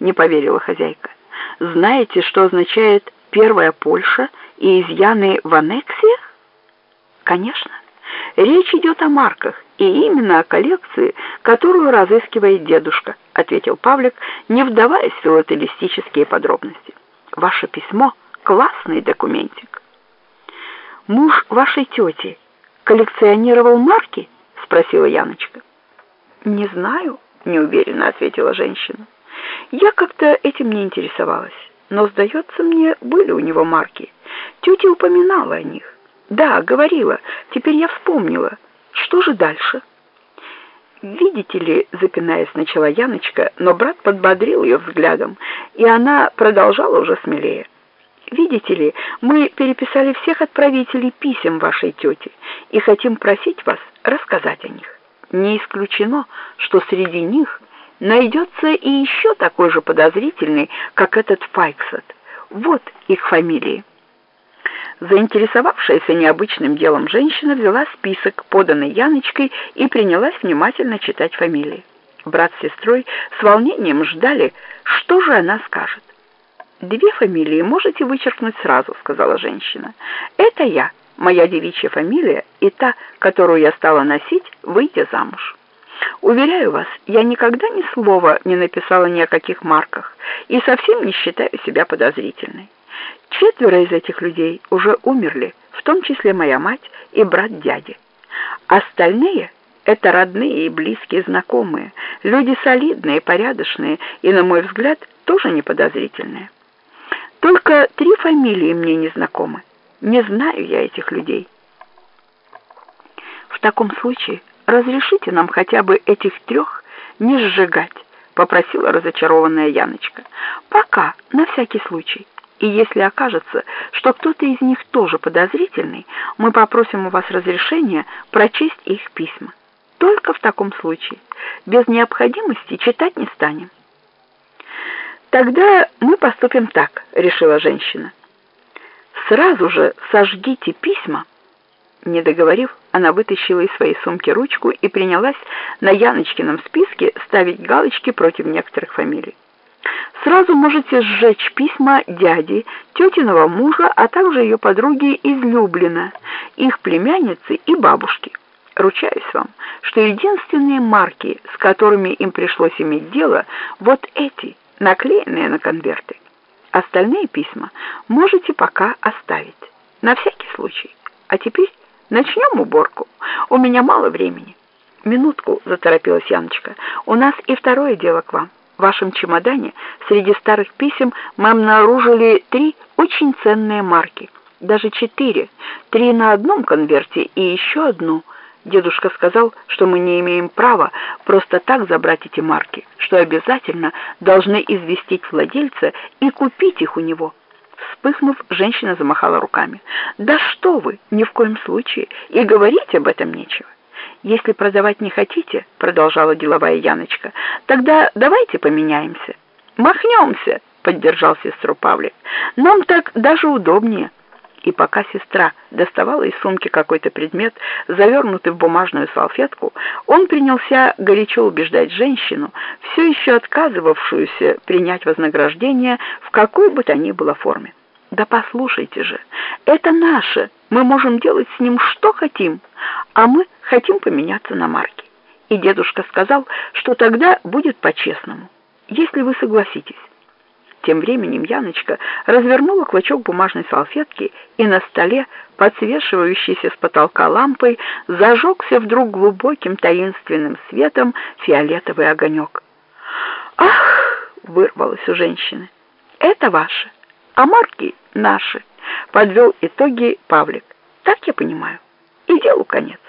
не поверила хозяйка. Знаете, что означает «первая Польша» и изъяны в аннексиях? Конечно. Речь идет о марках, и именно о коллекции, которую разыскивает дедушка, ответил Павлик, не вдаваясь в филателистические подробности. Ваше письмо — классный документик. Муж вашей тети коллекционировал марки? Спросила Яночка. Не знаю, неуверенно ответила женщина. Я как-то этим не интересовалась, но, сдается мне, были у него марки. Тетя упоминала о них. Да, говорила, теперь я вспомнила. Что же дальше? «Видите ли», — запинаясь, начала Яночка, но брат подбодрил ее взглядом, и она продолжала уже смелее. «Видите ли, мы переписали всех отправителей писем вашей тете и хотим просить вас рассказать о них. Не исключено, что среди них найдется и еще такой же подозрительный, как этот Файксет. Вот их фамилии». Заинтересовавшаяся необычным делом женщина взяла список, поданный Яночкой, и принялась внимательно читать фамилии. Брат с сестрой с волнением ждали, что же она скажет. «Две фамилии можете вычеркнуть сразу», — сказала женщина. «Это я, моя девичья фамилия и та, которую я стала носить, выйдя замуж». Уверяю вас, я никогда ни слова не написала ни о каких марках и совсем не считаю себя подозрительной. Четверо из этих людей уже умерли, в том числе моя мать и брат дяди. Остальные — это родные и близкие знакомые, люди солидные, порядочные и, на мой взгляд, тоже не подозрительные. Только три фамилии мне не знакомы. Не знаю я этих людей. В таком случае разрешите нам хотя бы этих трех не сжигать, попросила разочарованная Яночка. Пока, на всякий случай. И если окажется, что кто-то из них тоже подозрительный, мы попросим у вас разрешения прочесть их письма. Только в таком случае. Без необходимости читать не станем. Тогда мы поступим так, решила женщина. Сразу же сожгите письма. Не договорив, она вытащила из своей сумки ручку и принялась на Яночкином списке ставить галочки против некоторых фамилий. Сразу можете сжечь письма дяди, тетиного мужа, а также ее подруги излюблена, их племянницы и бабушки. Ручаюсь вам, что единственные марки, с которыми им пришлось иметь дело, вот эти, наклеенные на конверты. Остальные письма можете пока оставить, на всякий случай. А теперь начнем уборку. У меня мало времени. Минутку, заторопилась Яночка, у нас и второе дело к вам. В вашем чемодане среди старых писем мы обнаружили три очень ценные марки. Даже четыре. Три на одном конверте и еще одну. Дедушка сказал, что мы не имеем права просто так забрать эти марки, что обязательно должны известить владельца и купить их у него. Вспыхнув, женщина замахала руками. «Да что вы! Ни в коем случае! И говорить об этом нечего!» «Если продавать не хотите, — продолжала деловая Яночка, — тогда давайте поменяемся». «Махнемся!» — поддержал сестру Павлик. «Нам так даже удобнее». И пока сестра доставала из сумки какой-то предмет, завернутый в бумажную салфетку, он принялся горячо убеждать женщину, все еще отказывавшуюся принять вознаграждение в какой бы то ни было форме. «Да послушайте же, это наше, мы можем делать с ним что хотим, а мы хотим поменяться на марки. И дедушка сказал, что тогда будет по-честному, если вы согласитесь». Тем временем Яночка развернула клочок бумажной салфетки, и на столе, подсвечивающийся с потолка лампой, зажегся вдруг глубоким таинственным светом фиолетовый огонек. «Ах!» — вырвалось у женщины. «Это ваше!» а марки наши, подвел итоги Павлик. Так я понимаю. И делу конец.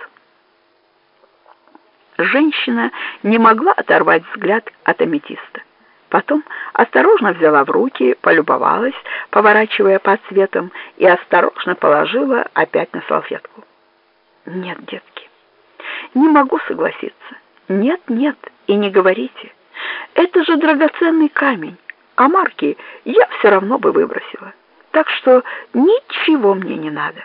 Женщина не могла оторвать взгляд от аметиста. Потом осторожно взяла в руки, полюбовалась, поворачивая под цветом, и осторожно положила опять на салфетку. «Нет, детки, не могу согласиться. Нет, нет, и не говорите. Это же драгоценный камень а марки я все равно бы выбросила. Так что ничего мне не надо.